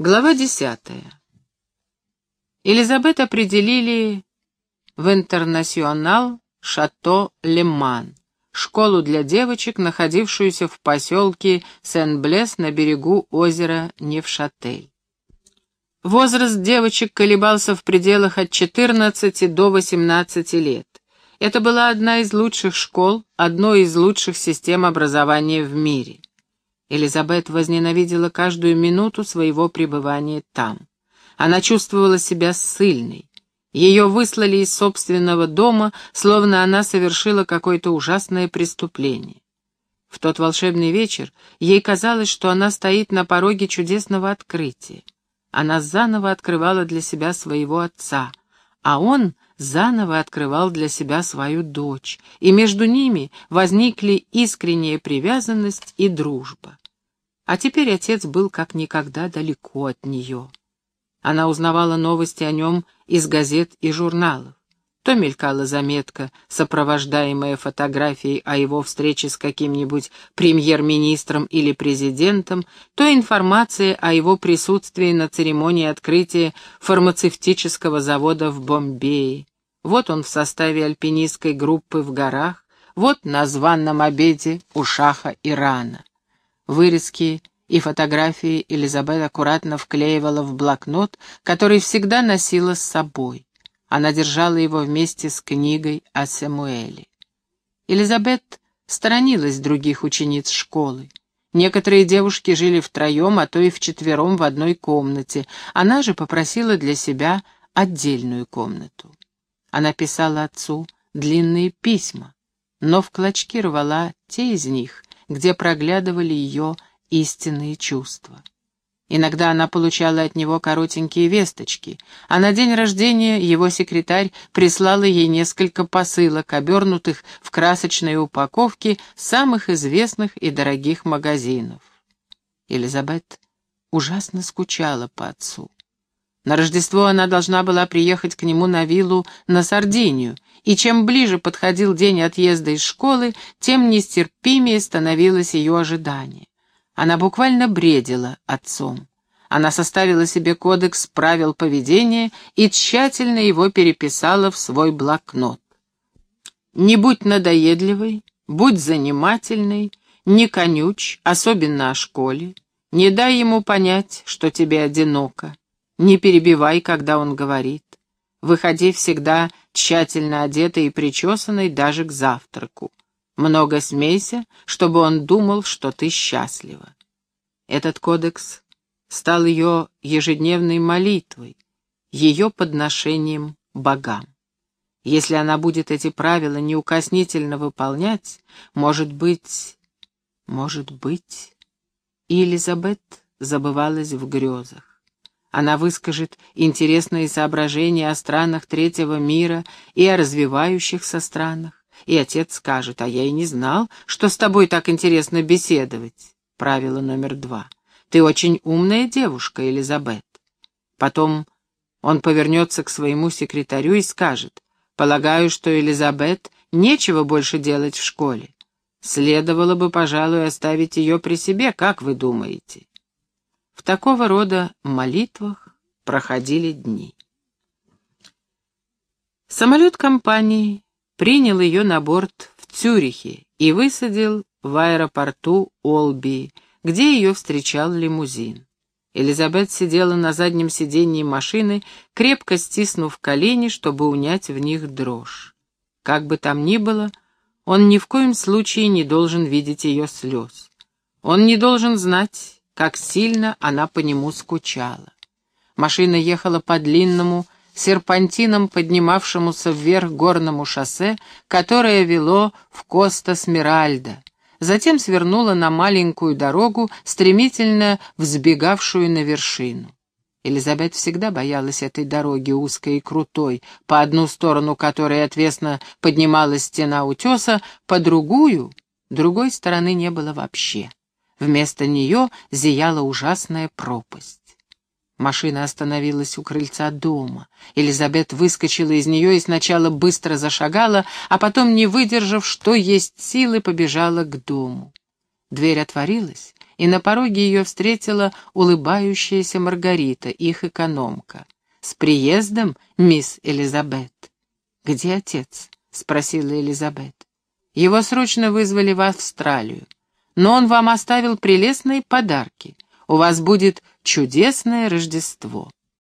Глава десятая. Елизабет определили в Интернационал Шато Леман, школу для девочек, находившуюся в поселке Сен-Блес на берегу озера Невшатель. Возраст девочек колебался в пределах от 14 до 18 лет. Это была одна из лучших школ, одной из лучших систем образования в мире. Элизабет возненавидела каждую минуту своего пребывания там. Она чувствовала себя ссыльной. Ее выслали из собственного дома, словно она совершила какое-то ужасное преступление. В тот волшебный вечер ей казалось, что она стоит на пороге чудесного открытия. Она заново открывала для себя своего отца, а он заново открывал для себя свою дочь, и между ними возникли искренняя привязанность и дружба. А теперь отец был как никогда далеко от нее. Она узнавала новости о нем из газет и журналов. То мелькала заметка, сопровождаемая фотографией о его встрече с каким-нибудь премьер-министром или президентом, то информация о его присутствии на церемонии открытия фармацевтического завода в Бомбее. Вот он в составе альпинистской группы в горах, вот на званном обеде у шаха Ирана. Вырезки и фотографии Элизабет аккуратно вклеивала в блокнот, который всегда носила с собой. Она держала его вместе с книгой о Самуэле. Элизабет сторонилась других учениц школы. Некоторые девушки жили втроем, а то и вчетвером в одной комнате. Она же попросила для себя отдельную комнату. Она писала отцу длинные письма, но в клочки рвала те из них, где проглядывали ее истинные чувства. Иногда она получала от него коротенькие весточки, а на день рождения его секретарь прислала ей несколько посылок, обернутых в красочные упаковки самых известных и дорогих магазинов. Елизабет ужасно скучала по отцу. На Рождество она должна была приехать к нему на виллу на Сардинию, и чем ближе подходил день отъезда из школы, тем нестерпимее становилось ее ожидание. Она буквально бредила отцом. Она составила себе кодекс правил поведения и тщательно его переписала в свой блокнот. «Не будь надоедливой, будь занимательной, не конюч, особенно о школе, не дай ему понять, что тебе одиноко, не перебивай, когда он говорит, выходи всегда тщательно одетой и причесанной даже к завтраку. Много смейся, чтобы он думал, что ты счастлива. Этот кодекс стал ее ежедневной молитвой, ее подношением богам. Если она будет эти правила неукоснительно выполнять, может быть, может быть... И Элизабет забывалась в грезах. Она выскажет интересные соображения о странах третьего мира и о развивающихся странах. И отец скажет, а я и не знал, что с тобой так интересно беседовать. Правило номер два. Ты очень умная девушка, Элизабет. Потом он повернется к своему секретарю и скажет, полагаю, что Элизабет нечего больше делать в школе. Следовало бы, пожалуй, оставить ее при себе, как вы думаете? В такого рода молитвах проходили дни. Самолет компании принял ее на борт в Цюрихе и высадил в аэропорту Олби, где ее встречал лимузин. Элизабет сидела на заднем сиденье машины, крепко стиснув колени, чтобы унять в них дрожь. Как бы там ни было, он ни в коем случае не должен видеть ее слез. Он не должен знать, как сильно она по нему скучала. Машина ехала по длинному, серпантином поднимавшемуся вверх горному шоссе, которое вело в Коста-Смиральда. Затем свернула на маленькую дорогу, стремительно взбегавшую на вершину. Элизабет всегда боялась этой дороги, узкой и крутой, по одну сторону которой отвесно поднималась стена утеса, по другую, другой стороны не было вообще. Вместо нее зияла ужасная пропасть. Машина остановилась у крыльца дома. Элизабет выскочила из нее и сначала быстро зашагала, а потом, не выдержав, что есть силы, побежала к дому. Дверь отворилась, и на пороге ее встретила улыбающаяся Маргарита, их экономка. «С приездом, мисс Элизабет!» «Где отец?» — спросила Элизабет. «Его срочно вызвали в Австралию, но он вам оставил прелестные подарки. У вас будет чудесное Рождество».